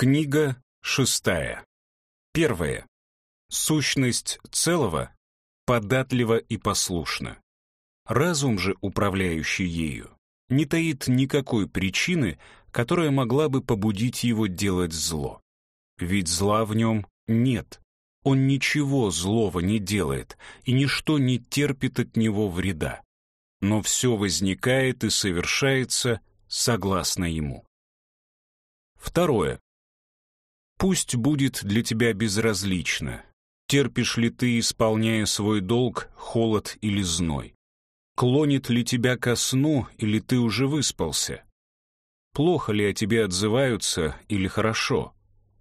Книга шестая. Первое. Сущность целого податлива и послушна. Разум же, управляющий ею, не таит никакой причины, которая могла бы побудить его делать зло. Ведь зла в нем нет. Он ничего злого не делает, и ничто не терпит от него вреда. Но все возникает и совершается согласно ему. Второе. Пусть будет для тебя безразлично, терпишь ли ты, исполняя свой долг, холод или зной. Клонит ли тебя ко сну, или ты уже выспался? Плохо ли о тебе отзываются или хорошо?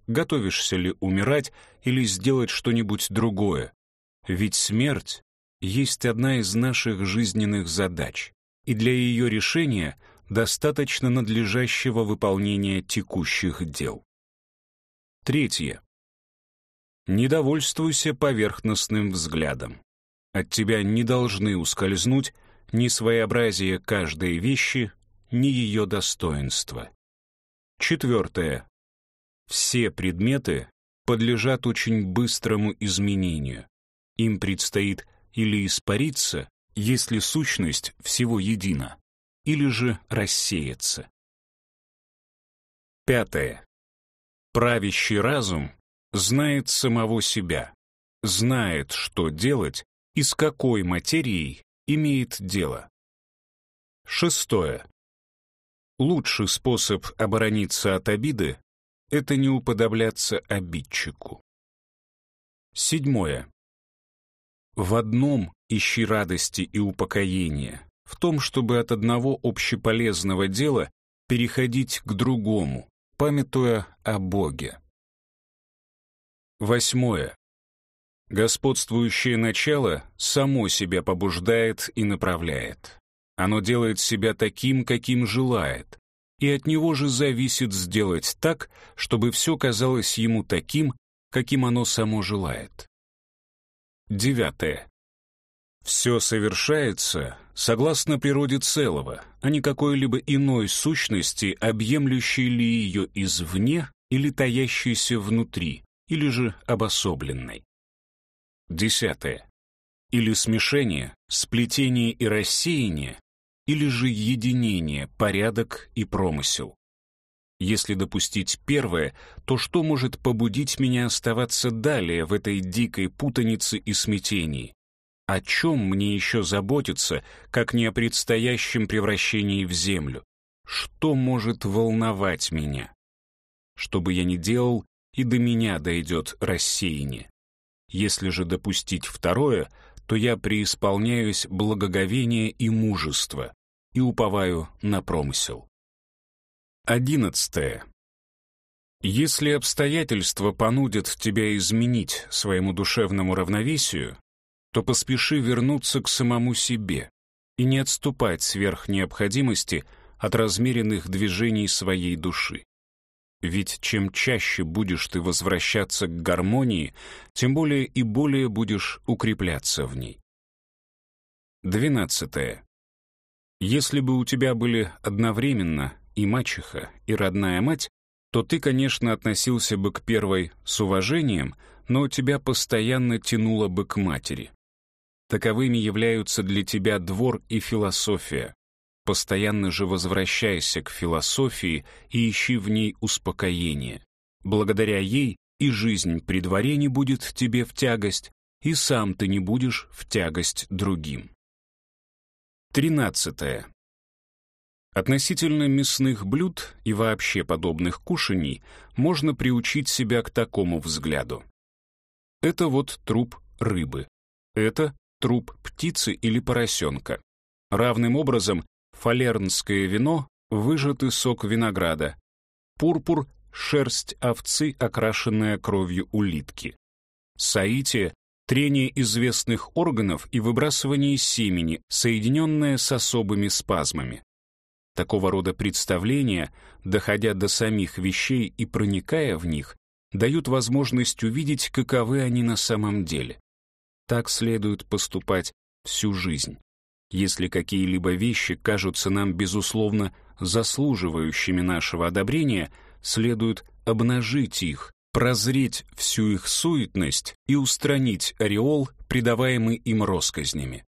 Готовишься ли умирать или сделать что-нибудь другое? Ведь смерть есть одна из наших жизненных задач, и для ее решения достаточно надлежащего выполнения текущих дел. Третье. Не довольствуйся поверхностным взглядом. От тебя не должны ускользнуть ни своеобразие каждой вещи, ни ее достоинство. Четвертое. Все предметы подлежат очень быстрому изменению. Им предстоит или испариться, если сущность всего едина, или же рассеяться. Пятое. Правящий разум знает самого себя, знает, что делать и с какой материей имеет дело. Шестое. Лучший способ оборониться от обиды — это не уподобляться обидчику. Седьмое. В одном ищи радости и упокоения, в том, чтобы от одного общеполезного дела переходить к другому, памятуя о Боге. Восьмое. Господствующее начало само себя побуждает и направляет. Оно делает себя таким, каким желает, и от него же зависит сделать так, чтобы все казалось ему таким, каким оно само желает. Девятое. Все совершается согласно природе целого, а не какой-либо иной сущности, объемлющей ли ее извне или таящейся внутри, или же обособленной. Десятое. Или смешение, сплетение и рассеяние, или же единение, порядок и промысел. Если допустить первое, то что может побудить меня оставаться далее в этой дикой путанице и смятении? О чем мне еще заботиться, как не о предстоящем превращении в землю? Что может волновать меня? Что бы я ни делал, и до меня дойдет рассеяние. Если же допустить второе, то я преисполняюсь благоговения и мужества и уповаю на промысел. Одиннадцатое. Если обстоятельства понудят тебя изменить своему душевному равновесию, то поспеши вернуться к самому себе и не отступать сверх необходимости от размеренных движений своей души. Ведь чем чаще будешь ты возвращаться к гармонии, тем более и более будешь укрепляться в ней. Двенадцатое. Если бы у тебя были одновременно и мачеха, и родная мать, то ты, конечно, относился бы к первой с уважением, но тебя постоянно тянуло бы к матери. Таковыми являются для тебя двор и философия. Постоянно же возвращайся к философии и ищи в ней успокоение. Благодаря ей и жизнь при дворе не будет тебе в тягость, и сам ты не будешь в тягость другим. Тринадцатое. Относительно мясных блюд и вообще подобных кушаний можно приучить себя к такому взгляду. Это вот труп рыбы. Это труп птицы или поросенка. Равным образом фалернское вино — выжатый сок винограда, пурпур — шерсть овцы, окрашенная кровью улитки. Саития — трение известных органов и выбрасывание семени, соединенное с особыми спазмами. Такого рода представления, доходя до самих вещей и проникая в них, дают возможность увидеть, каковы они на самом деле. Так следует поступать всю жизнь. Если какие-либо вещи кажутся нам, безусловно, заслуживающими нашего одобрения, следует обнажить их, прозреть всю их суетность и устранить ореол, придаваемый им росказнями.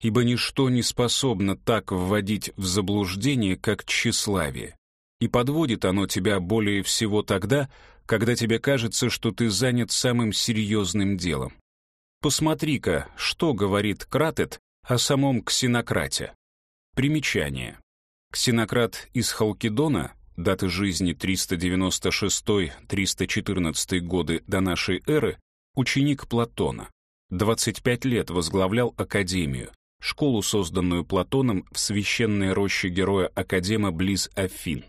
Ибо ничто не способно так вводить в заблуждение, как тщеславие. И подводит оно тебя более всего тогда, когда тебе кажется, что ты занят самым серьезным делом. Посмотри-ка, что говорит Кратет о самом Ксенократе. Примечание. Ксенократ из Халкидона, даты жизни 396-314 годы до нашей эры, ученик Платона. 25 лет возглавлял Академию, школу, созданную Платоном в священной роще героя Академа близ Афин.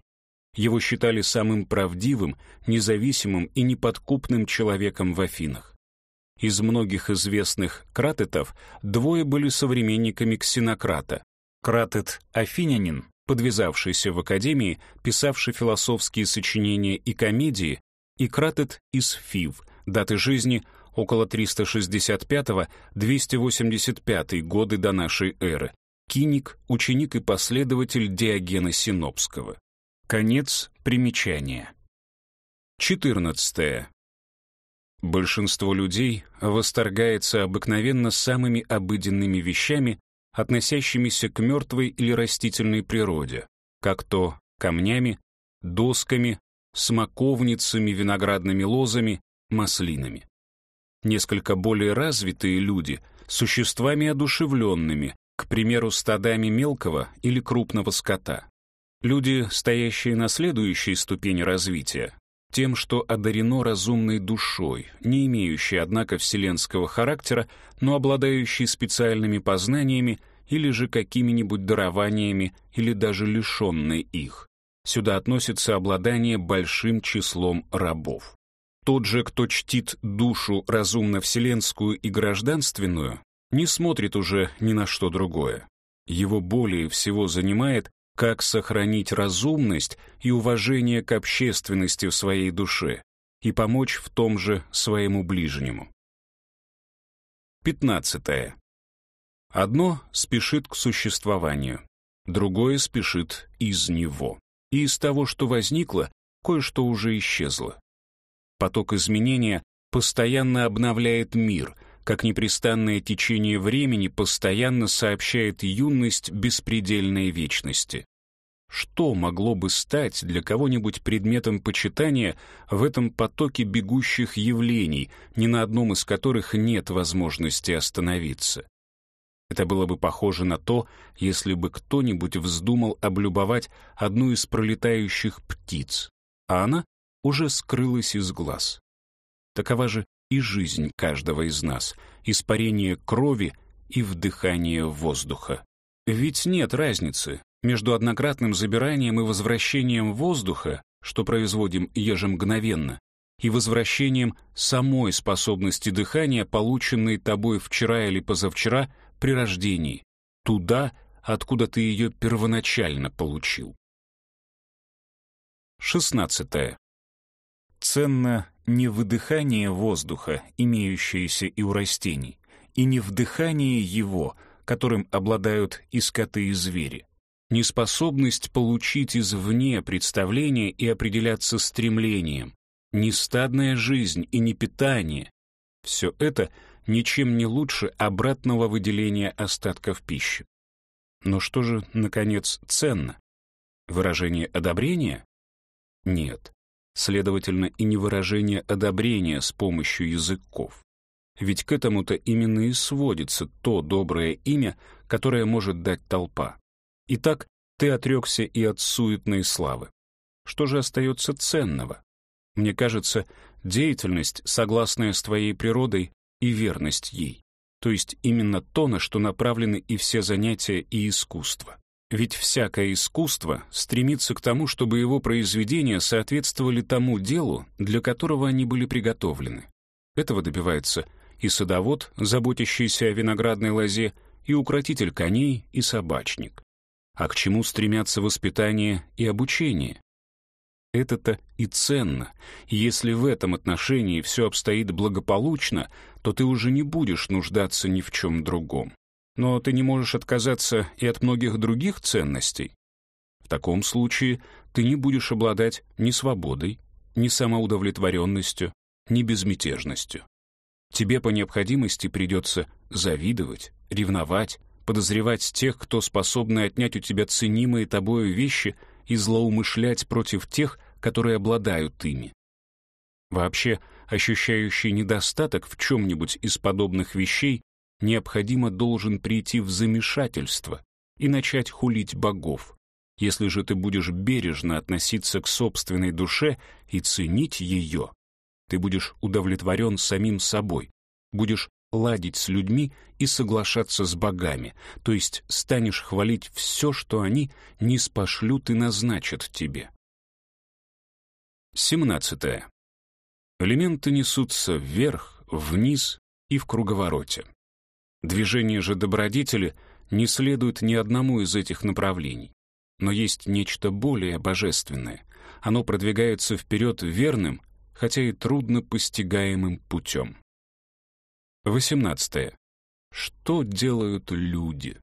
Его считали самым правдивым, независимым и неподкупным человеком в Афинах. Из многих известных кратетов двое были современниками Ксенократа. Кратет — афинянин, подвязавшийся в академии, писавший философские сочинения и комедии, и Кратет из Фив, даты жизни около 365-285 годы до нашей эры, киник, ученик и последователь Диогена Синопского. Конец примечания. 14. Большинство людей восторгается обыкновенно самыми обыденными вещами, относящимися к мертвой или растительной природе, как то камнями, досками, смоковницами, виноградными лозами, маслинами. Несколько более развитые люди — существами одушевленными, к примеру, стадами мелкого или крупного скота. Люди, стоящие на следующей ступени развития, тем, что одарено разумной душой, не имеющей, однако, вселенского характера, но обладающей специальными познаниями или же какими-нибудь дарованиями, или даже лишенной их. Сюда относится обладание большим числом рабов. Тот же, кто чтит душу разумно-вселенскую и гражданственную, не смотрит уже ни на что другое. Его более всего занимает как сохранить разумность и уважение к общественности в своей душе и помочь в том же своему ближнему. 15. Одно спешит к существованию, другое спешит из него. И из того, что возникло, кое-что уже исчезло. Поток изменения постоянно обновляет мир, как непрестанное течение времени постоянно сообщает юность беспредельной вечности. Что могло бы стать для кого-нибудь предметом почитания в этом потоке бегущих явлений, ни на одном из которых нет возможности остановиться? Это было бы похоже на то, если бы кто-нибудь вздумал облюбовать одну из пролетающих птиц, а она уже скрылась из глаз. Такова же и жизнь каждого из нас, испарение крови и вдыхание воздуха. Ведь нет разницы между однократным забиранием и возвращением воздуха, что производим ежемгновенно, и возвращением самой способности дыхания, полученной тобой вчера или позавчера при рождении, туда, откуда ты ее первоначально получил. 16. Ценно не выдыхание воздуха, имеющееся и у растений, и не вдыхание его, которым обладают и скоты, и звери. Неспособность получить извне представление и определяться стремлением, не стадная жизнь и не питание. Все это ничем не лучше обратного выделения остатков пищи. Но что же, наконец, ценно? Выражение одобрения? Нет следовательно, и не выражение одобрения с помощью языков. Ведь к этому-то именно и сводится то доброе имя, которое может дать толпа. Итак, ты отрекся и от суетной славы. Что же остается ценного? Мне кажется, деятельность, согласная с твоей природой, и верность ей. То есть именно то, на что направлены и все занятия и искусство. Ведь всякое искусство стремится к тому, чтобы его произведения соответствовали тому делу, для которого они были приготовлены. Этого добивается и садовод, заботящийся о виноградной лозе, и укротитель коней, и собачник. А к чему стремятся воспитание и обучение? Это-то и ценно. если в этом отношении все обстоит благополучно, то ты уже не будешь нуждаться ни в чем другом но ты не можешь отказаться и от многих других ценностей. В таком случае ты не будешь обладать ни свободой, ни самоудовлетворенностью, ни безмятежностью. Тебе по необходимости придется завидовать, ревновать, подозревать тех, кто способны отнять у тебя ценимые тобою вещи и злоумышлять против тех, которые обладают ими. Вообще, ощущающий недостаток в чем-нибудь из подобных вещей необходимо должен прийти в замешательство и начать хулить богов. Если же ты будешь бережно относиться к собственной душе и ценить ее, ты будешь удовлетворен самим собой, будешь ладить с людьми и соглашаться с богами, то есть станешь хвалить все, что они не спошлют и назначат тебе. 17. Элементы несутся вверх, вниз и в круговороте. Движение же добродетели не следует ни одному из этих направлений. Но есть нечто более божественное. Оно продвигается вперед верным, хотя и трудно постигаемым путем. 18. Что делают люди?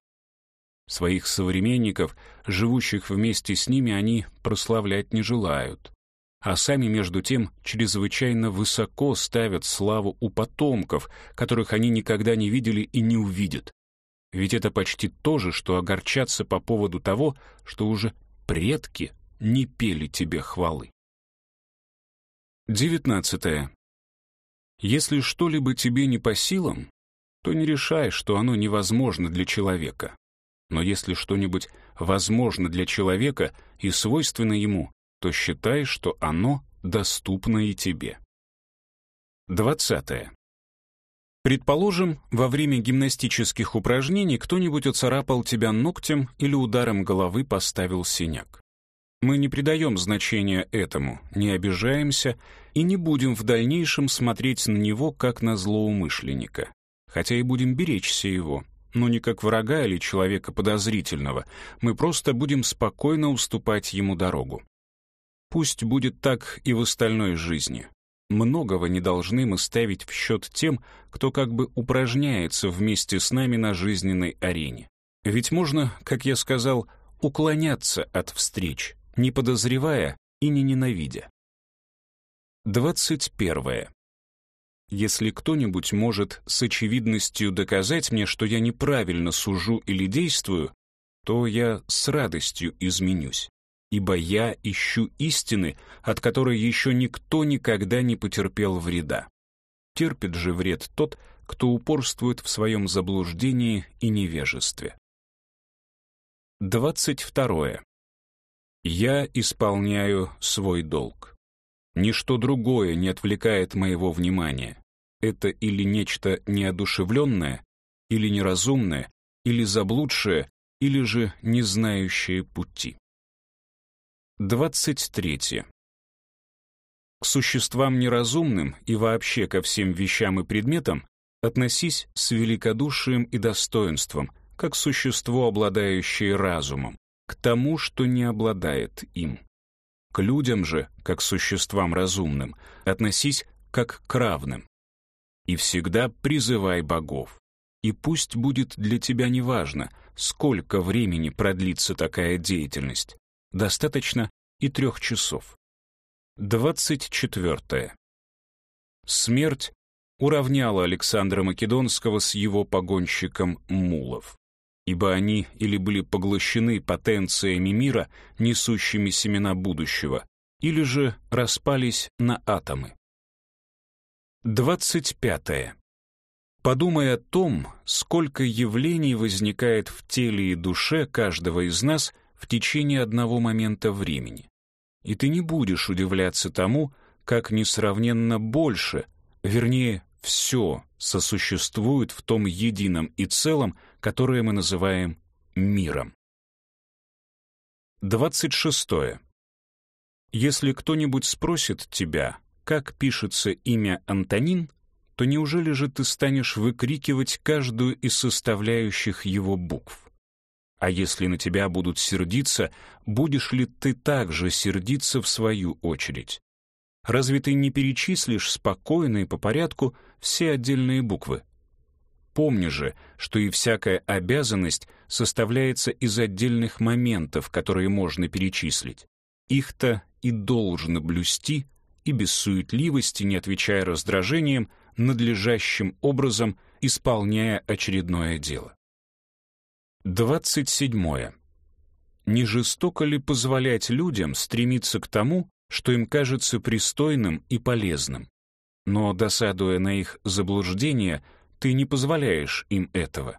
Своих современников, живущих вместе с ними, они прославлять не желают а сами, между тем, чрезвычайно высоко ставят славу у потомков, которых они никогда не видели и не увидят. Ведь это почти то же, что огорчаться по поводу того, что уже предки не пели тебе хвалы. 19. Если что-либо тебе не по силам, то не решай, что оно невозможно для человека. Но если что-нибудь возможно для человека и свойственно ему, то считай, что оно доступно и тебе. 20. Предположим, во время гимнастических упражнений кто-нибудь оцарапал тебя ногтем или ударом головы поставил синяк. Мы не придаем значения этому, не обижаемся и не будем в дальнейшем смотреть на него как на злоумышленника, хотя и будем беречься его, но не как врага или человека подозрительного, мы просто будем спокойно уступать ему дорогу. Пусть будет так и в остальной жизни. Многого не должны мы ставить в счет тем, кто как бы упражняется вместе с нами на жизненной арене. Ведь можно, как я сказал, уклоняться от встреч, не подозревая и не ненавидя. 21. Если кто-нибудь может с очевидностью доказать мне, что я неправильно сужу или действую, то я с радостью изменюсь ибо я ищу истины, от которой еще никто никогда не потерпел вреда. Терпит же вред тот, кто упорствует в своем заблуждении и невежестве. 22. Я исполняю свой долг. Ничто другое не отвлекает моего внимания. Это или нечто неодушевленное, или неразумное, или заблудшее, или же не знающее пути. 23. К существам неразумным и вообще ко всем вещам и предметам относись с великодушием и достоинством, как существо, обладающее разумом, к тому, что не обладает им. К людям же, как существам разумным, относись как к равным. И всегда призывай богов. И пусть будет для тебя неважно, сколько времени продлится такая деятельность, достаточно и трех часов. 24. Смерть уравняла Александра Македонского с его погонщиком Мулов, ибо они или были поглощены потенциями мира, несущими семена будущего, или же распались на атомы. 25. Подумай о том, сколько явлений возникает в теле и душе каждого из нас в течение одного момента времени. И ты не будешь удивляться тому, как несравненно больше, вернее, все сосуществует в том едином и целом, которое мы называем миром. 26. Если кто-нибудь спросит тебя, как пишется имя Антонин, то неужели же ты станешь выкрикивать каждую из составляющих его букв? А если на тебя будут сердиться, будешь ли ты также сердиться в свою очередь? Разве ты не перечислишь спокойно и по порядку все отдельные буквы? Помни же, что и всякая обязанность составляется из отдельных моментов, которые можно перечислить. их-то и должно блюсти, и без суетливости, не отвечая раздражением, надлежащим образом исполняя очередное дело. Двадцать седьмое. Не жестоко ли позволять людям стремиться к тому, что им кажется пристойным и полезным? Но, досадуя на их заблуждение, ты не позволяешь им этого.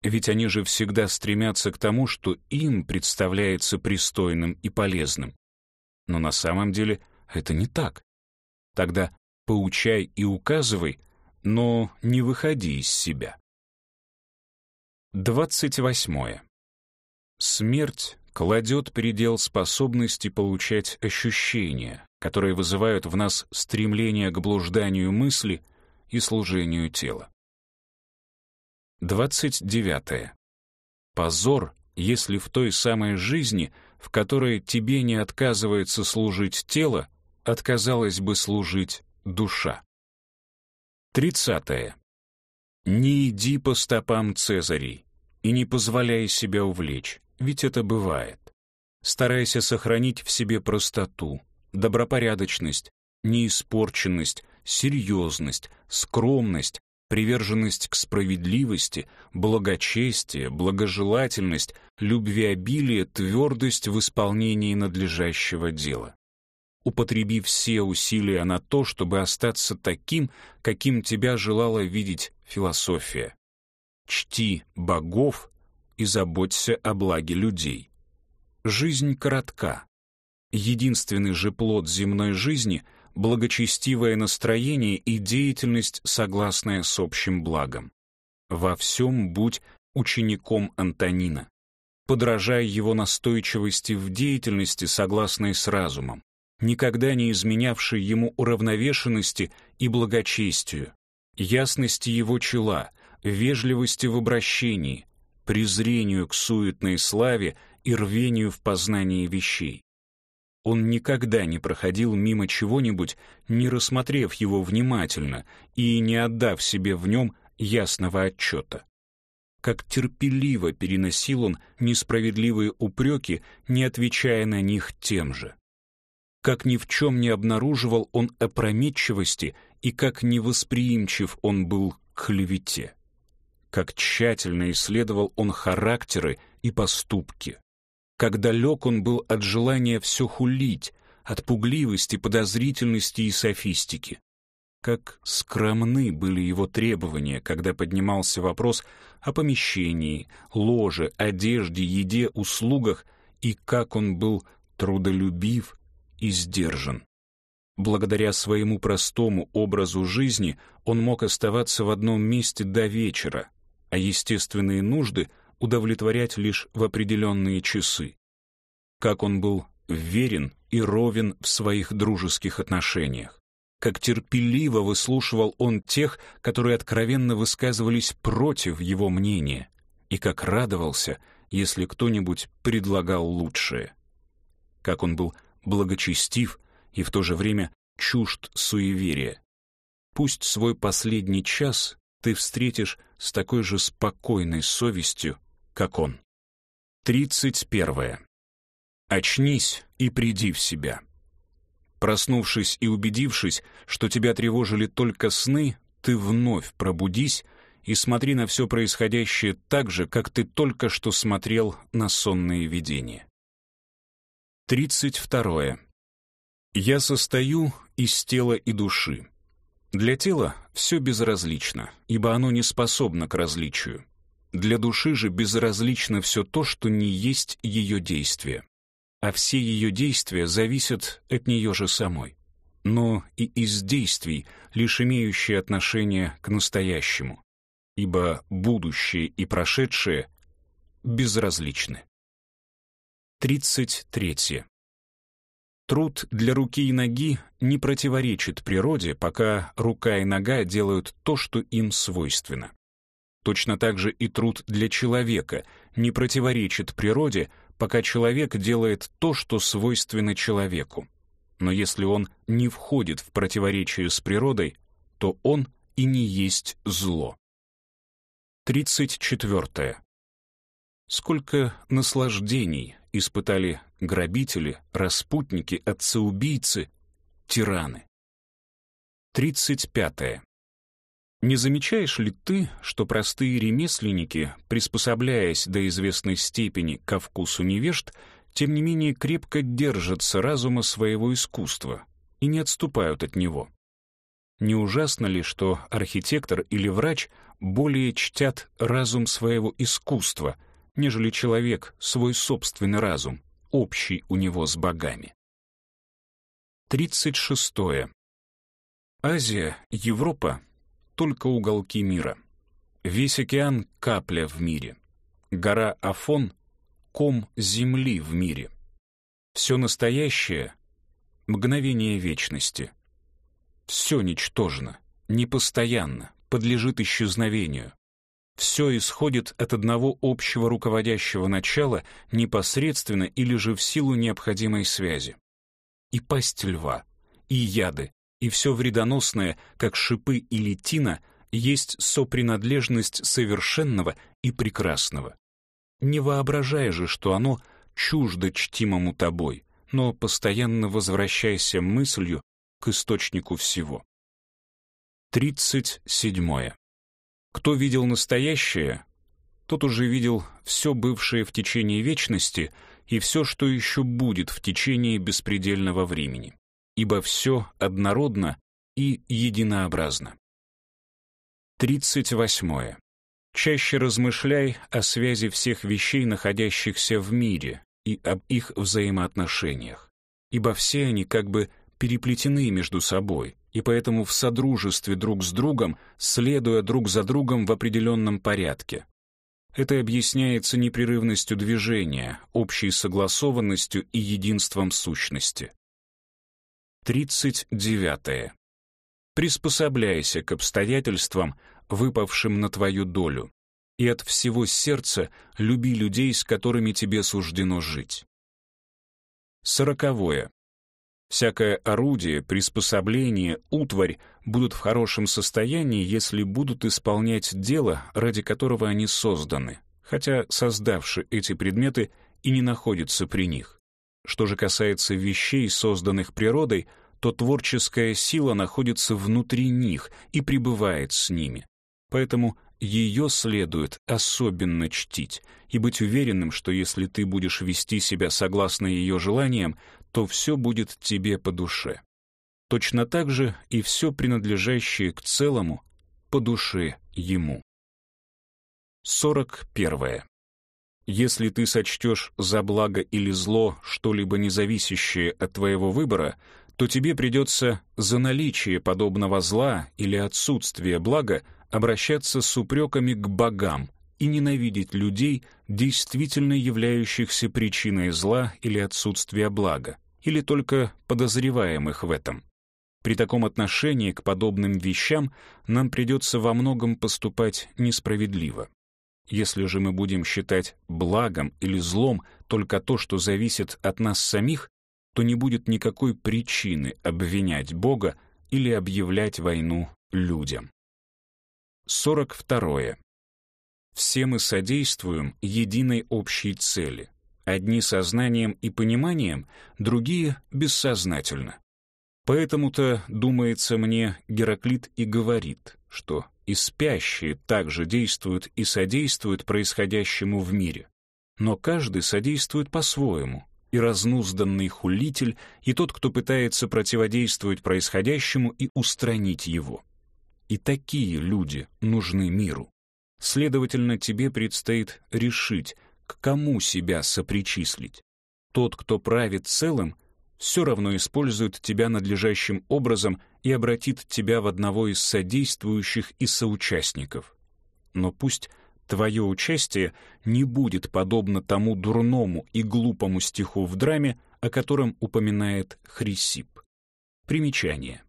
Ведь они же всегда стремятся к тому, что им представляется пристойным и полезным. Но на самом деле это не так. Тогда поучай и указывай, но не выходи из себя. Двадцать восьмое. Смерть кладет предел способности получать ощущения, которые вызывают в нас стремление к блужданию мысли и служению тела. Двадцать девятое. Позор, если в той самой жизни, в которой тебе не отказывается служить тело, отказалась бы служить душа. Тридцатое. Не иди по стопам Цезарей и не позволяй себя увлечь, ведь это бывает. Старайся сохранить в себе простоту, добропорядочность, неиспорченность, серьезность, скромность, приверженность к справедливости, благочестие, благожелательность, любвеобилие, твердость в исполнении надлежащего дела. Употреби все усилия на то, чтобы остаться таким, каким тебя желала видеть философия. Чти богов и заботься о благе людей. Жизнь коротка. Единственный же плод земной жизни — благочестивое настроение и деятельность, согласная с общим благом. Во всем будь учеником Антонина. Подражай его настойчивости в деятельности, согласной с разумом, никогда не изменявшей ему уравновешенности и благочестию, ясности его чела, вежливости в обращении, презрению к суетной славе и рвению в познании вещей. Он никогда не проходил мимо чего-нибудь, не рассмотрев его внимательно и не отдав себе в нем ясного отчета. Как терпеливо переносил он несправедливые упреки, не отвечая на них тем же. Как ни в чем не обнаруживал он опрометчивости и как невосприимчив он был к клевете. Как тщательно исследовал он характеры и поступки как далек он был от желания все хулить, от пугливости, подозрительности и софистики. Как скромны были его требования, когда поднимался вопрос о помещении, ложе, одежде, еде, услугах, и как он был трудолюбив и сдержан. Благодаря своему простому образу жизни он мог оставаться в одном месте до вечера, а естественные нужды — удовлетворять лишь в определенные часы. Как он был верен и ровен в своих дружеских отношениях. Как терпеливо выслушивал он тех, которые откровенно высказывались против его мнения, и как радовался, если кто-нибудь предлагал лучшее. Как он был благочестив и в то же время чужд суеверия. Пусть свой последний час ты встретишь с такой же спокойной совестью, как он. Тридцать первое. Очнись и приди в себя. Проснувшись и убедившись, что тебя тревожили только сны, ты вновь пробудись и смотри на все происходящее так же, как ты только что смотрел на сонные видения. Тридцать второе. Я состою из тела и души. Для тела все безразлично, ибо оно не способно к различию. Для души же безразлично все то, что не есть ее действие. А все ее действия зависят от нее же самой. Но и из действий, лишь имеющие отношение к настоящему. Ибо будущее и прошедшее безразличны. 33. Труд для руки и ноги не противоречит природе, пока рука и нога делают то, что им свойственно. Точно так же и труд для человека не противоречит природе, пока человек делает то, что свойственно человеку. Но если он не входит в противоречие с природой, то он и не есть зло. 34. Сколько наслаждений испытали грабители, распутники, отцеубийцы, тираны. 35. Не замечаешь ли ты, что простые ремесленники, приспособляясь до известной степени ко вкусу невежд, тем не менее крепко держатся разума своего искусства и не отступают от него? Не ужасно ли, что архитектор или врач более чтят разум своего искусства, нежели человек свой собственный разум, общий у него с богами? 36. Азия, Европа — только уголки мира. Весь океан — капля в мире. Гора Афон — ком земли в мире. Все настоящее — мгновение вечности. Все ничтожно, непостоянно, подлежит исчезновению. Все исходит от одного общего руководящего начала непосредственно или же в силу необходимой связи. И пасть льва, и яды, и все вредоносное, как шипы или тина, есть сопринадлежность совершенного и прекрасного. Не воображай же, что оно чуждо чтимому тобой, но постоянно возвращайся мыслью к источнику всего. 37. Кто видел настоящее, тот уже видел все бывшее в течение вечности и все, что еще будет в течение беспредельного времени, ибо все однородно и единообразно. 38. Чаще размышляй о связи всех вещей, находящихся в мире, и об их взаимоотношениях, ибо все они как бы переплетены между собой, и поэтому в содружестве друг с другом, следуя друг за другом в определенном порядке. Это объясняется непрерывностью движения, общей согласованностью и единством сущности. 39. Приспособляйся к обстоятельствам, выпавшим на твою долю, и от всего сердца люби людей, с которыми тебе суждено жить. Сороковое. Всякое орудие, приспособление, утварь будут в хорошем состоянии, если будут исполнять дело, ради которого они созданы, хотя создавшие эти предметы и не находятся при них. Что же касается вещей, созданных природой, то творческая сила находится внутри них и пребывает с ними. Поэтому ее следует особенно чтить и быть уверенным, что если ты будешь вести себя согласно ее желаниям, то все будет тебе по душе. Точно так же и все принадлежащее к целому по душе ему. 41. Если ты сочтешь за благо или зло что-либо независящее от твоего выбора, то тебе придется за наличие подобного зла или отсутствие блага обращаться с упреками к богам и ненавидеть людей, действительно являющихся причиной зла или отсутствия блага или только подозреваемых в этом. При таком отношении к подобным вещам нам придется во многом поступать несправедливо. Если же мы будем считать благом или злом только то, что зависит от нас самих, то не будет никакой причины обвинять Бога или объявлять войну людям. 42. Все мы содействуем единой общей цели. Одни сознанием и пониманием, другие бессознательно. Поэтому-то, думается мне, Гераклит и говорит, что и спящие также действуют и содействуют происходящему в мире. Но каждый содействует по-своему, и разнузданный хулитель, и тот, кто пытается противодействовать происходящему и устранить его. И такие люди нужны миру. Следовательно, тебе предстоит решить, к кому себя сопричислить. Тот, кто правит целым, все равно использует тебя надлежащим образом и обратит тебя в одного из содействующих и соучастников. Но пусть твое участие не будет подобно тому дурному и глупому стиху в драме, о котором упоминает Хрисип. Примечание.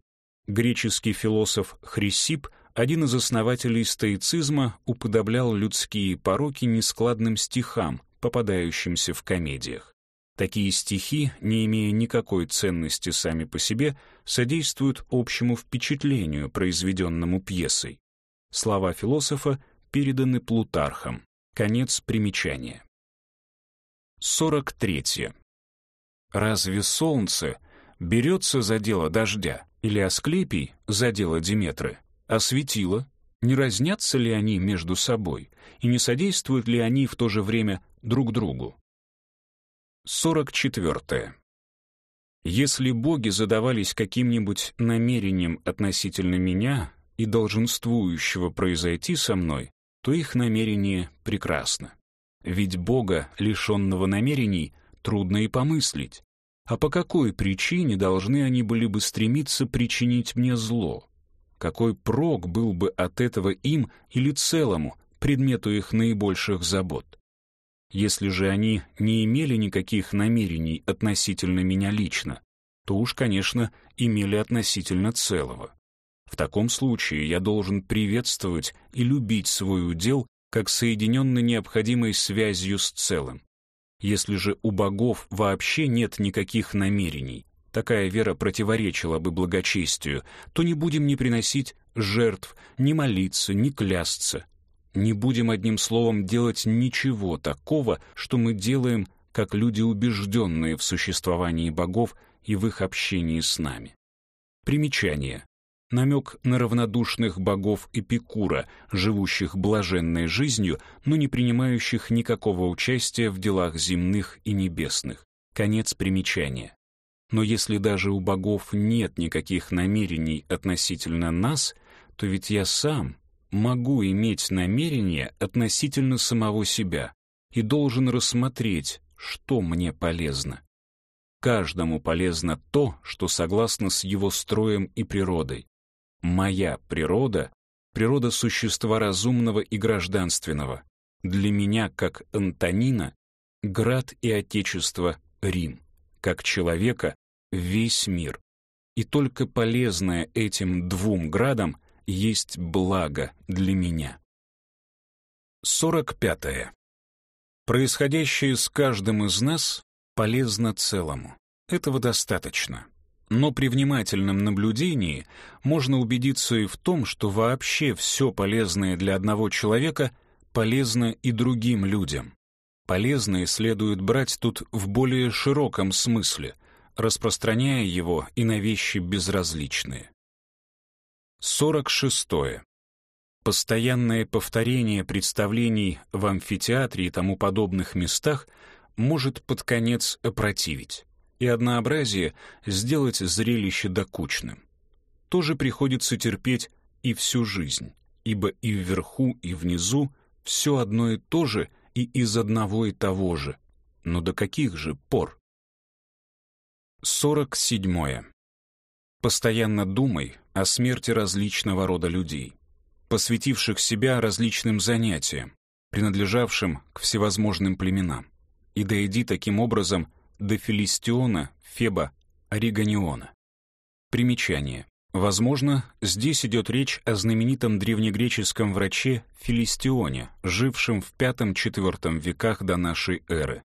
Греческий философ Хрисип один из основателей стоицизма уподоблял людские пороки нескладным стихам, попадающимся в комедиях. Такие стихи, не имея никакой ценности сами по себе, содействуют общему впечатлению, произведенному пьесой. Слова философа переданы Плутархом. Конец примечания. 43. Разве солнце берется за дело дождя, или Асклепий за дело Диметры, а светило? Не разнятся ли они между собой, и не содействуют ли они в то же время друг другу? 44. Если боги задавались каким-нибудь намерением относительно меня и долженствующего произойти со мной, то их намерение прекрасно. Ведь бога, лишенного намерений, трудно и помыслить. А по какой причине должны они были бы стремиться причинить мне зло? Какой прок был бы от этого им или целому, предмету их наибольших забот? Если же они не имели никаких намерений относительно меня лично, то уж, конечно, имели относительно целого. В таком случае я должен приветствовать и любить свой удел как соединенный необходимой связью с целым. Если же у богов вообще нет никаких намерений, такая вера противоречила бы благочестию, то не будем ни приносить жертв, ни молиться, ни клясться. Не будем одним словом делать ничего такого, что мы делаем, как люди убежденные в существовании богов и в их общении с нами. Примечание намек на равнодушных богов Эпикура, живущих блаженной жизнью, но не принимающих никакого участия в делах земных и небесных. Конец примечания. Но если даже у богов нет никаких намерений относительно нас, то ведь я сам могу иметь намерение относительно самого себя и должен рассмотреть, что мне полезно. Каждому полезно то, что согласно с его строем и природой. Моя природа — природа существа разумного и гражданственного. Для меня, как Антонина, град и отечество — Рим. Как человека — весь мир. И только полезное этим двум градам есть благо для меня. 45. Происходящее с каждым из нас полезно целому. Этого достаточно. Но при внимательном наблюдении можно убедиться и в том, что вообще все полезное для одного человека полезно и другим людям. Полезное следует брать тут в более широком смысле, распространяя его и на вещи безразличные. 46. Постоянное повторение представлений в амфитеатре и тому подобных местах может под конец опротивить и однообразие сделать зрелище докучным. Тоже приходится терпеть и всю жизнь, ибо и вверху, и внизу все одно и то же и из одного и того же. Но до каких же пор? 47. Постоянно думай о смерти различного рода людей, посвятивших себя различным занятиям, принадлежавшим к всевозможным племенам, и дойди таким образом до Филистиона, Феба, Оригониона. Примечание. Возможно, здесь идет речь о знаменитом древнегреческом враче Филистионе, жившем в V-IV веках до нашей эры.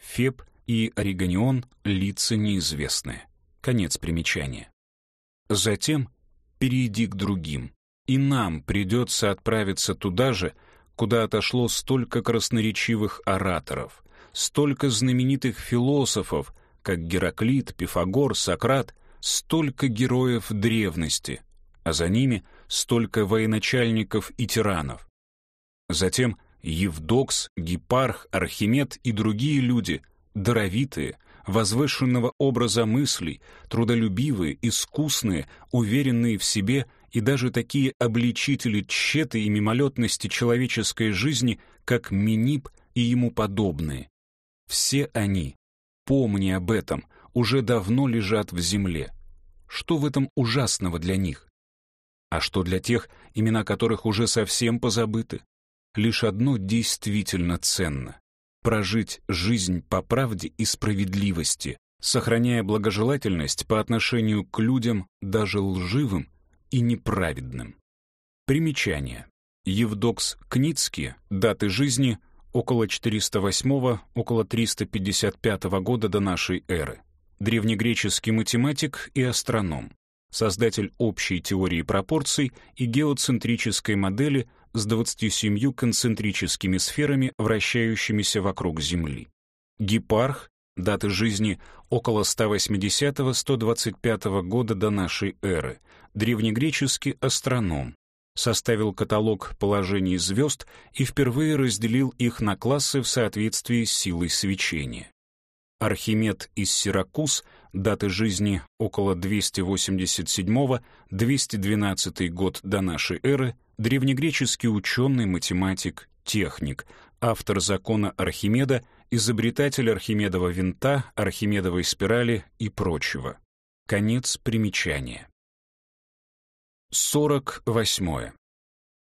Феб и Оригонион — лица неизвестные. Конец примечания. Затем перейди к другим, и нам придется отправиться туда же, куда отошло столько красноречивых ораторов, столько знаменитых философов, как Гераклит, Пифагор, Сократ, столько героев древности, а за ними столько военачальников и тиранов. Затем Евдокс, Гипарх, Архимед и другие люди, даровитые, возвышенного образа мыслей, трудолюбивые, искусные, уверенные в себе и даже такие обличители тщеты и мимолетности человеческой жизни, как Минип и ему подобные. Все они, помни об этом, уже давно лежат в земле. Что в этом ужасного для них? А что для тех, имена которых уже совсем позабыты? Лишь одно действительно ценно — прожить жизнь по правде и справедливости, сохраняя благожелательность по отношению к людям, даже лживым и неправедным. Примечание. Евдокс Кницкий, даты жизни — около 408 около 355 года до нашей эры. Древнегреческий математик и астроном, создатель общей теории пропорций и геоцентрической модели с 27 концентрическими сферами, вращающимися вокруг Земли. Гипарх, даты жизни около 180-125 года до нашей эры, древнегреческий астроном, составил каталог положений звезд и впервые разделил их на классы в соответствии с силой свечения. Архимед из Сиракуз, даты жизни около 287-212 год до нашей эры, древнегреческий ученый, математик, техник, автор закона Архимеда, изобретатель Архимедова винта, Архимедовой спирали и прочего. Конец примечания. 48.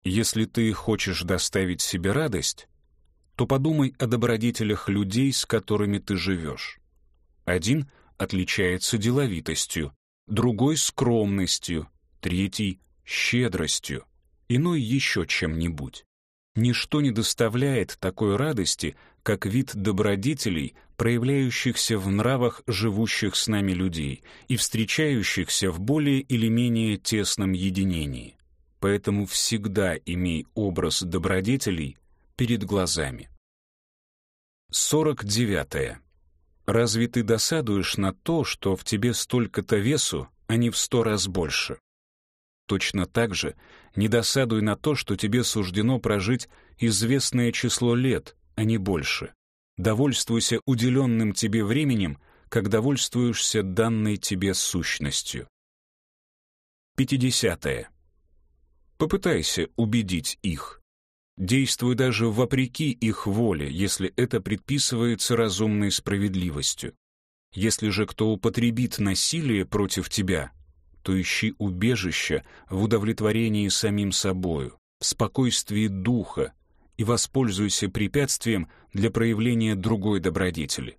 Если ты хочешь доставить себе радость, то подумай о добродетелях людей, с которыми ты живешь. Один отличается деловитостью, другой — скромностью, третий — щедростью, иной еще чем-нибудь. Ничто не доставляет такой радости, как вид добродетелей, проявляющихся в нравах живущих с нами людей и встречающихся в более или менее тесном единении. Поэтому всегда имей образ добродетелей перед глазами. 49. Разве ты досадуешь на то, что в тебе столько-то весу, а не в сто раз больше? Точно так же не досадуй на то, что тебе суждено прожить известное число лет, а не больше. Довольствуйся уделенным тебе временем, как довольствуешься данной тебе сущностью. 50. -е. Попытайся убедить их. Действуй даже вопреки их воле, если это предписывается разумной справедливостью. Если же кто употребит насилие против тебя, то ищи убежища в удовлетворении самим собою, в спокойствии духа и воспользуйся препятствием для проявления другой добродетели.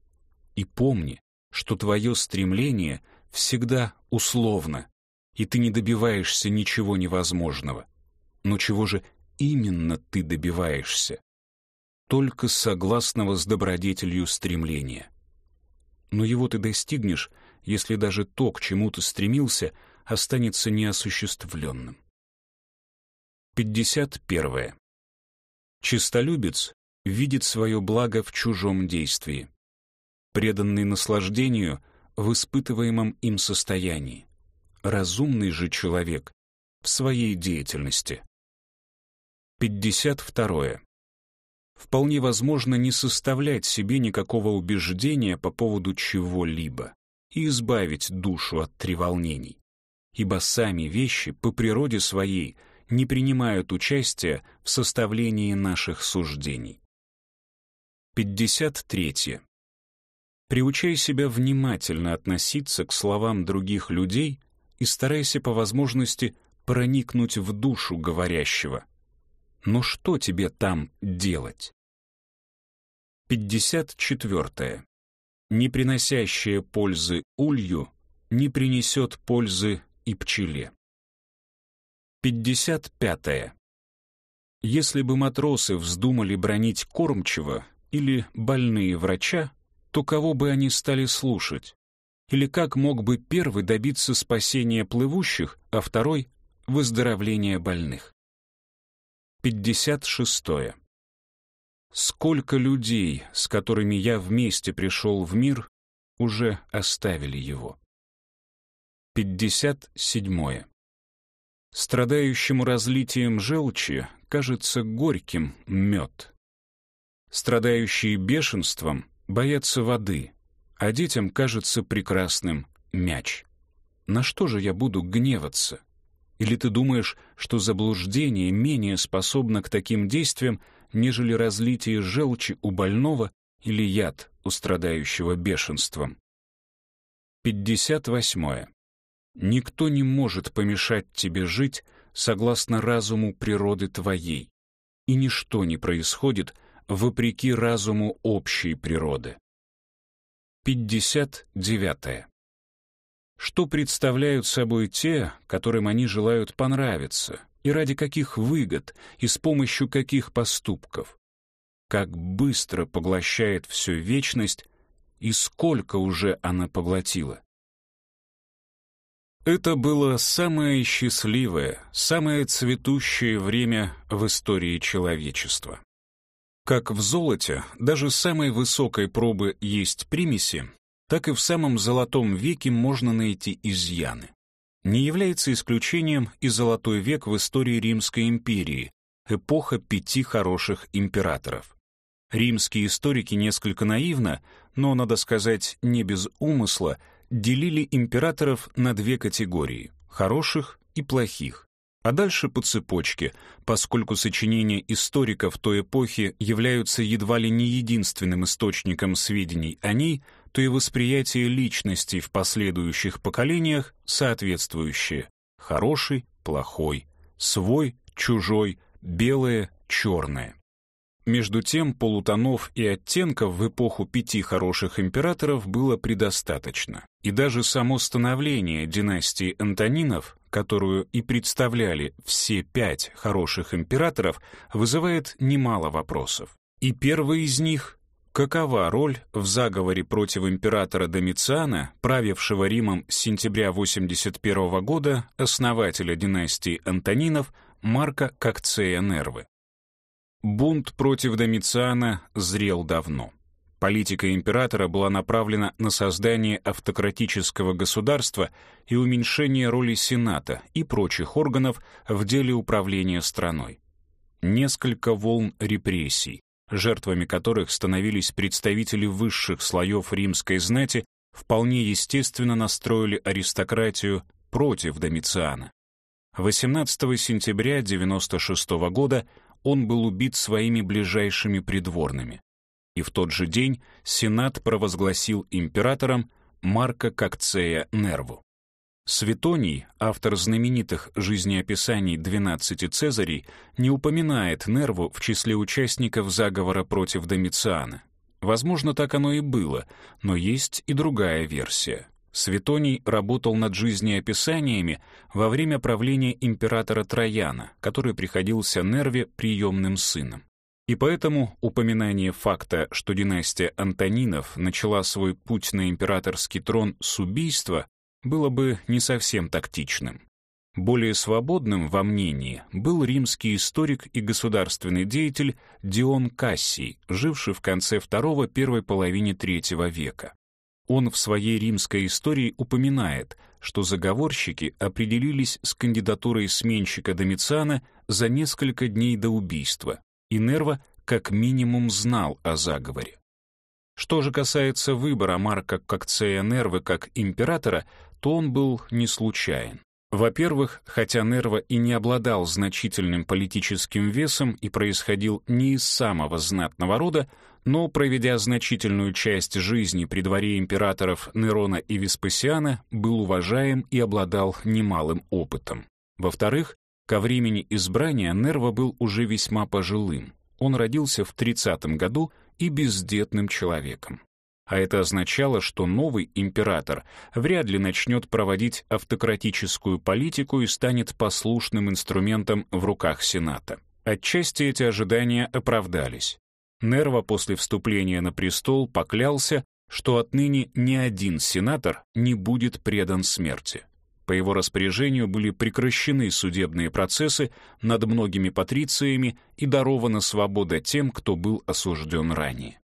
И помни, что твое стремление всегда условно, и ты не добиваешься ничего невозможного. Но чего же именно ты добиваешься? Только согласного с добродетелью стремления. Но его ты достигнешь, если даже то, к чему ты стремился, останется неосуществленным. 51. Чистолюбец видит свое благо в чужом действии, преданный наслаждению в испытываемом им состоянии, разумный же человек в своей деятельности. 52. Вполне возможно не составлять себе никакого убеждения по поводу чего-либо и избавить душу от треволнений ибо сами вещи по природе своей не принимают участия в составлении наших суждений. 53. Приучай себя внимательно относиться к словам других людей и старайся по возможности проникнуть в душу говорящего. Но что тебе там делать? 54. Не приносящая пользы улью не принесет пользы и пчеле. 55. -е. Если бы матросы вздумали бронить кормчего или больные врача, то кого бы они стали слушать? Или как мог бы первый добиться спасения плывущих, а второй — выздоровления больных? 56. -е. Сколько людей, с которыми я вместе пришел в мир, уже оставили его? 57. Страдающему разлитием желчи кажется горьким мед. Страдающие бешенством боятся воды, а детям кажется прекрасным мяч. На что же я буду гневаться? Или ты думаешь, что заблуждение менее способно к таким действиям, нежели разлитие желчи у больного или яд у страдающего бешенством? 58. Никто не может помешать тебе жить согласно разуму природы твоей, и ничто не происходит вопреки разуму общей природы. 59. Что представляют собой те, которым они желают понравиться, и ради каких выгод, и с помощью каких поступков? Как быстро поглощает всю вечность, и сколько уже она поглотила? Это было самое счастливое, самое цветущее время в истории человечества. Как в золоте, даже самой высокой пробы есть примеси, так и в самом золотом веке можно найти изъяны. Не является исключением и золотой век в истории Римской империи, эпоха пяти хороших императоров. Римские историки несколько наивно, но, надо сказать, не без умысла, делили императоров на две категории — хороших и плохих. А дальше по цепочке, поскольку сочинения историков той эпохи являются едва ли не единственным источником сведений о ней, то и восприятие личности в последующих поколениях соответствующее. Хороший, плохой, свой, чужой, белое, черное. Между тем, полутонов и оттенков в эпоху пяти хороших императоров было предостаточно. И даже само становление династии Антонинов, которую и представляли все пять хороших императоров, вызывает немало вопросов. И первый из них — какова роль в заговоре против императора Домициана, правившего Римом с сентября 81 года, основателя династии Антонинов Марка Кокцея Нервы? Бунт против Домициана зрел давно. Политика императора была направлена на создание автократического государства и уменьшение роли Сената и прочих органов в деле управления страной. Несколько волн репрессий, жертвами которых становились представители высших слоев римской знати, вполне естественно настроили аристократию против Домициана. 18 сентября 96 года он был убит своими ближайшими придворными. И в тот же день Сенат провозгласил императором Марка Кокцея Нерву. Светоний, автор знаменитых жизнеописаний «12 Цезарей», не упоминает Нерву в числе участников заговора против Домициана. Возможно, так оно и было, но есть и другая версия. Светоний работал над жизнеописаниями во время правления императора Трояна, который приходился Нерве приемным сыном. И поэтому упоминание факта, что династия Антонинов начала свой путь на императорский трон с убийства, было бы не совсем тактичным. Более свободным во мнении был римский историк и государственный деятель Дион Кассий, живший в конце второго-первой половине третьего века. Он в своей римской истории упоминает, что заговорщики определились с кандидатурой сменщика Домициана за несколько дней до убийства, и Нерва как минимум знал о заговоре. Что же касается выбора Марка Кокцея Нервы как императора, то он был не случайен. Во-первых, хотя Нерва и не обладал значительным политическим весом и происходил не из самого знатного рода, но, проведя значительную часть жизни при дворе императоров Нерона и Веспасиана, был уважаем и обладал немалым опытом. Во-вторых, ко времени избрания Нерва был уже весьма пожилым. Он родился в 30 году и бездетным человеком. А это означало, что новый император вряд ли начнет проводить автократическую политику и станет послушным инструментом в руках Сената. Отчасти эти ожидания оправдались. Нерва после вступления на престол поклялся, что отныне ни один сенатор не будет предан смерти. По его распоряжению были прекращены судебные процессы над многими патрициями и дарована свобода тем, кто был осужден ранее.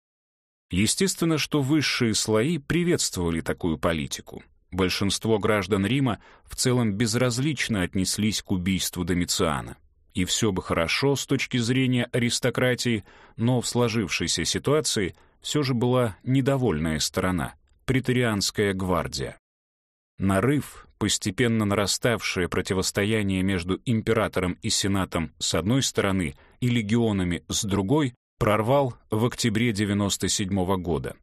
Естественно, что высшие слои приветствовали такую политику. Большинство граждан Рима в целом безразлично отнеслись к убийству Домициана и все бы хорошо с точки зрения аристократии, но в сложившейся ситуации все же была недовольная сторона — претарианская гвардия. Нарыв, постепенно нараставшее противостояние между императором и сенатом с одной стороны и легионами с другой, прорвал в октябре 97 -го года.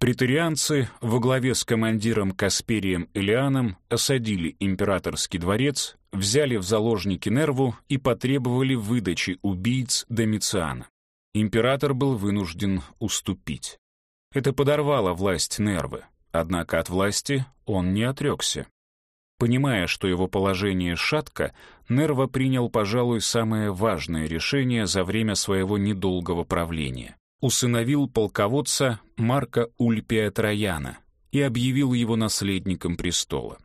Претарианцы во главе с командиром Касперием Элианом осадили императорский дворец, взяли в заложники Нерву и потребовали выдачи убийц Домициана. Император был вынужден уступить. Это подорвало власть Нервы, однако от власти он не отрекся. Понимая, что его положение шатко, Нерва принял, пожалуй, самое важное решение за время своего недолгого правления усыновил полководца Марка Ульпия Трояна и объявил его наследником престола.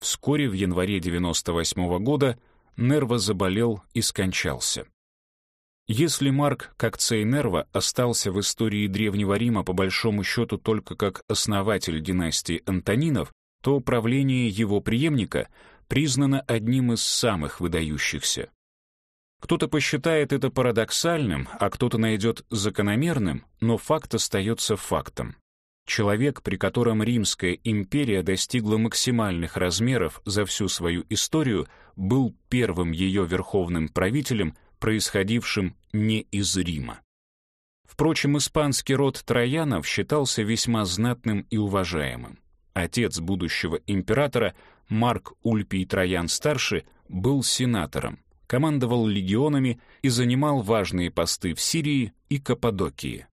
Вскоре, в январе 98 -го года, Нерва заболел и скончался. Если Марк, как Цейнерва, остался в истории Древнего Рима по большому счету только как основатель династии Антонинов, то правление его преемника признано одним из самых выдающихся. Кто-то посчитает это парадоксальным, а кто-то найдет закономерным, но факт остается фактом. Человек, при котором Римская империя достигла максимальных размеров за всю свою историю, был первым ее верховным правителем, происходившим не из Рима. Впрочем, испанский род Троянов считался весьма знатным и уважаемым. Отец будущего императора, Марк Ульпий Троян-старший, был сенатором, командовал легионами и занимал важные посты в Сирии и Каппадокии.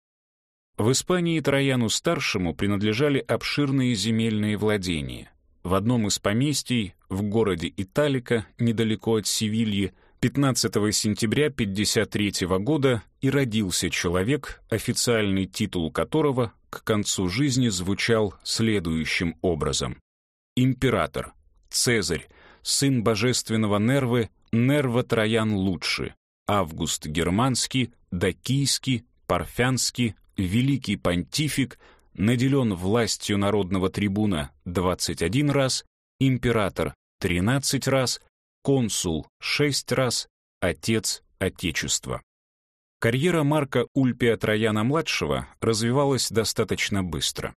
В Испании Трояну-старшему принадлежали обширные земельные владения. В одном из поместий, в городе Италика, недалеко от Севильи, 15 сентября 1953 года и родился человек, официальный титул которого к концу жизни звучал следующим образом. Император, Цезарь, сын божественного Нервы, Нерва Троян лучше, Август Германский, Дакийский, Парфянский, великий понтифик наделен властью народного трибуна 21 раз, император 13 раз, консул 6 раз, отец Отечества. Карьера Марка Ульпия Трояна-младшего развивалась достаточно быстро.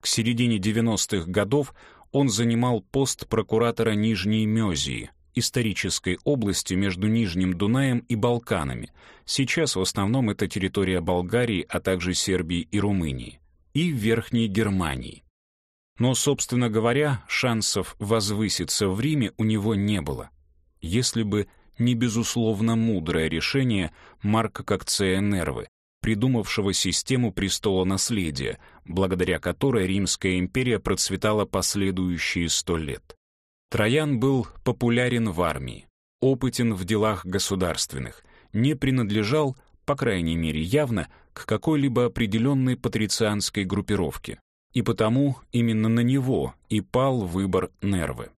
К середине 90-х годов он занимал пост прокуратора Нижней Мезии, исторической области между Нижним Дунаем и Балканами. Сейчас в основном это территория Болгарии, а также Сербии и Румынии. И Верхней Германии. Но, собственно говоря, шансов возвыситься в Риме у него не было. Если бы не безусловно мудрое решение Марка Кокцея Нервы, придумавшего систему престола наследия, благодаря которой Римская империя процветала последующие сто лет. Троян был популярен в армии, опытен в делах государственных, не принадлежал, по крайней мере явно, к какой-либо определенной патрицианской группировке, и потому именно на него и пал выбор Нервы.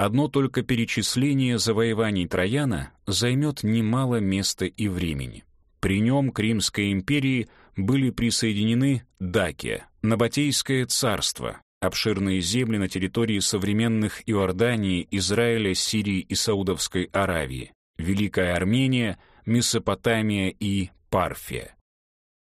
Одно только перечисление завоеваний Трояна займет немало места и времени. При нем к Римской империи были присоединены Дакия, Набатейское царство, обширные земли на территории современных Иордании, Израиля, Сирии и Саудовской Аравии, Великая Армения, Месопотамия и Парфия.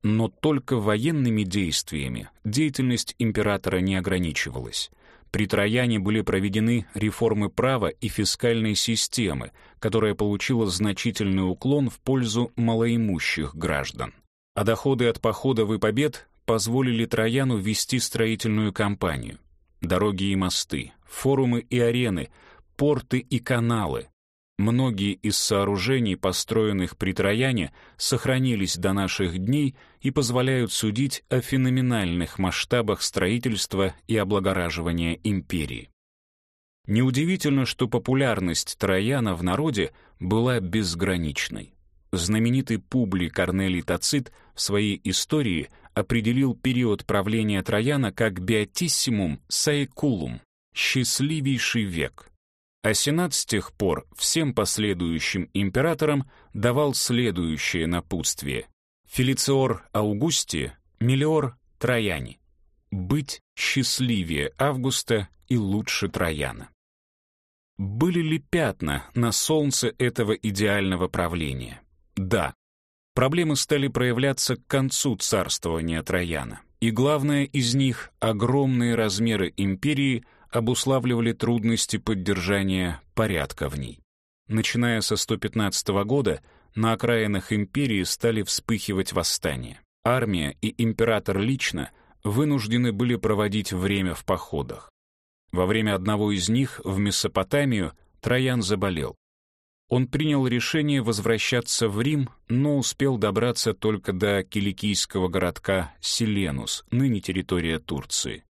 Но только военными действиями деятельность императора не ограничивалась. При Трояне были проведены реформы права и фискальной системы, которая получила значительный уклон в пользу малоимущих граждан. А доходы от походов и побед позволили Трояну вести строительную кампанию. Дороги и мосты, форумы и арены, порты и каналы. Многие из сооружений, построенных при Трояне, сохранились до наших дней и позволяют судить о феноменальных масштабах строительства и облагораживания империи. Неудивительно, что популярность Трояна в народе была безграничной. Знаменитый Публий Корнелий Тацит в своей истории определил период правления Трояна как «beatissимум saeculum» — «счастливейший век». А Сенат с тех пор всем последующим императорам давал следующее напутствие. Фелициор Аугусти, Мелиор Трояни. Быть счастливее Августа и лучше Трояна. Были ли пятна на солнце этого идеального правления? Да, проблемы стали проявляться к концу царствования Трояна. И главное из них — огромные размеры империи обуславливали трудности поддержания порядка в ней. Начиная со 115 года на окраинах империи стали вспыхивать восстания. Армия и император лично вынуждены были проводить время в походах. Во время одного из них в Месопотамию Троян заболел. Он принял решение возвращаться в Рим, но успел добраться только до киликийского городка Селенус, ныне территория Турции.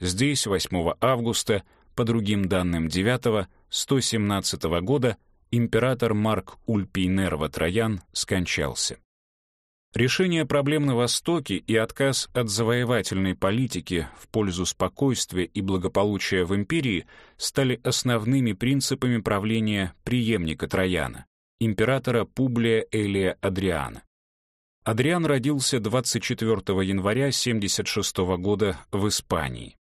Здесь 8 августа, по другим данным 9 117 года, император Марк Ульпий Нерва Троян скончался. Решение проблем на Востоке и отказ от завоевательной политики в пользу спокойствия и благополучия в империи стали основными принципами правления преемника Трояна. императора Публия Элия Адриана. Адриан родился 24 января 76 года в Испании.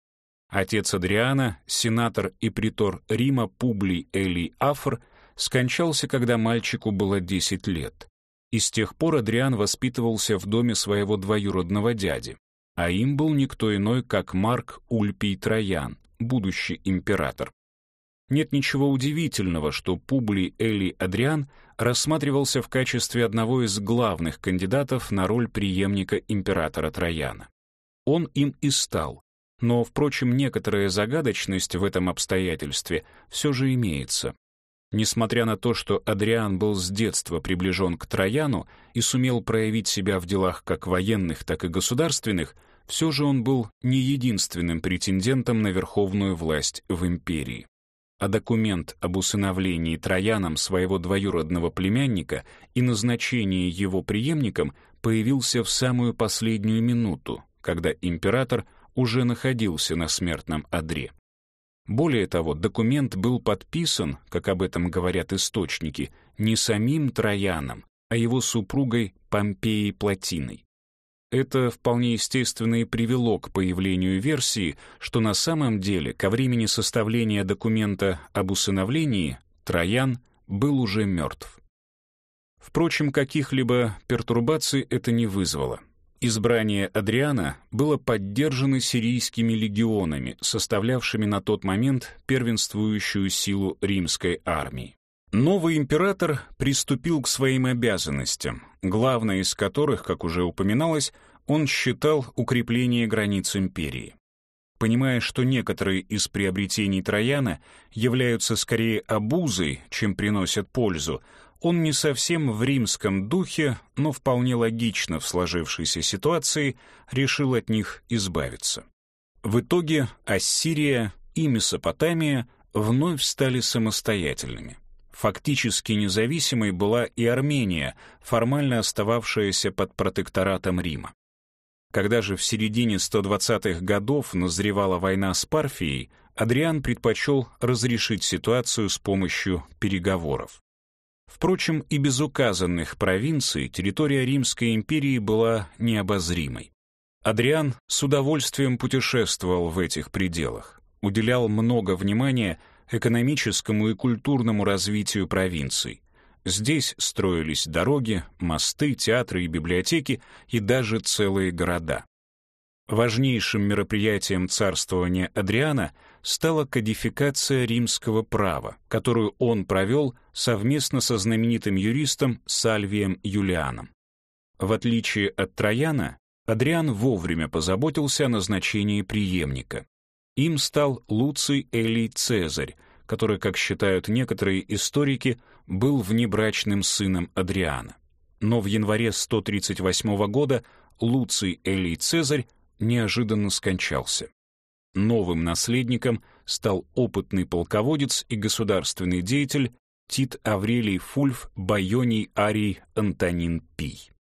Отец Адриана, сенатор и притор Рима Публий Элий Афр, скончался, когда мальчику было 10 лет. И с тех пор Адриан воспитывался в доме своего двоюродного дяди, а им был никто иной, как Марк Ульпий Троян, будущий император. Нет ничего удивительного, что Публий Элий Адриан рассматривался в качестве одного из главных кандидатов на роль преемника императора Трояна. Он им и стал, но, впрочем, некоторая загадочность в этом обстоятельстве все же имеется. Несмотря на то, что Адриан был с детства приближен к Трояну и сумел проявить себя в делах как военных, так и государственных, все же он был не единственным претендентом на верховную власть в империи а документ об усыновлении Трояном своего двоюродного племянника и назначении его преемником появился в самую последнюю минуту, когда император уже находился на смертном одре. Более того, документ был подписан, как об этом говорят источники, не самим Трояном, а его супругой Помпеей Платиной. Это вполне естественно и привело к появлению версии, что на самом деле ко времени составления документа об усыновлении Троян был уже мертв. Впрочем, каких-либо пертурбаций это не вызвало. Избрание Адриана было поддержано сирийскими легионами, составлявшими на тот момент первенствующую силу римской армии. Новый император приступил к своим обязанностям, главной из которых, как уже упоминалось, он считал укрепление границ империи. Понимая, что некоторые из приобретений Трояна являются скорее обузой, чем приносят пользу, он не совсем в римском духе, но вполне логично в сложившейся ситуации решил от них избавиться. В итоге Ассирия и Месопотамия вновь стали самостоятельными. Фактически независимой была и Армения, формально остававшаяся под протекторатом Рима. Когда же в середине 120-х годов назревала война с Парфией, Адриан предпочел разрешить ситуацию с помощью переговоров. Впрочем, и без указанных провинций территория Римской империи была необозримой. Адриан с удовольствием путешествовал в этих пределах, уделял много внимания экономическому и культурному развитию провинций. Здесь строились дороги, мосты, театры и библиотеки и даже целые города. Важнейшим мероприятием царствования Адриана стала кодификация римского права, которую он провел совместно со знаменитым юристом Сальвием Юлианом. В отличие от Трояна, Адриан вовремя позаботился о назначении преемника. Им стал Луций Элий Цезарь, который, как считают некоторые историки, был внебрачным сыном Адриана. Но в январе 138 года Луций Элий Цезарь неожиданно скончался. Новым наследником стал опытный полководец и государственный деятель Тит Аврелий Фульф Байоний Арий Антонин Пий.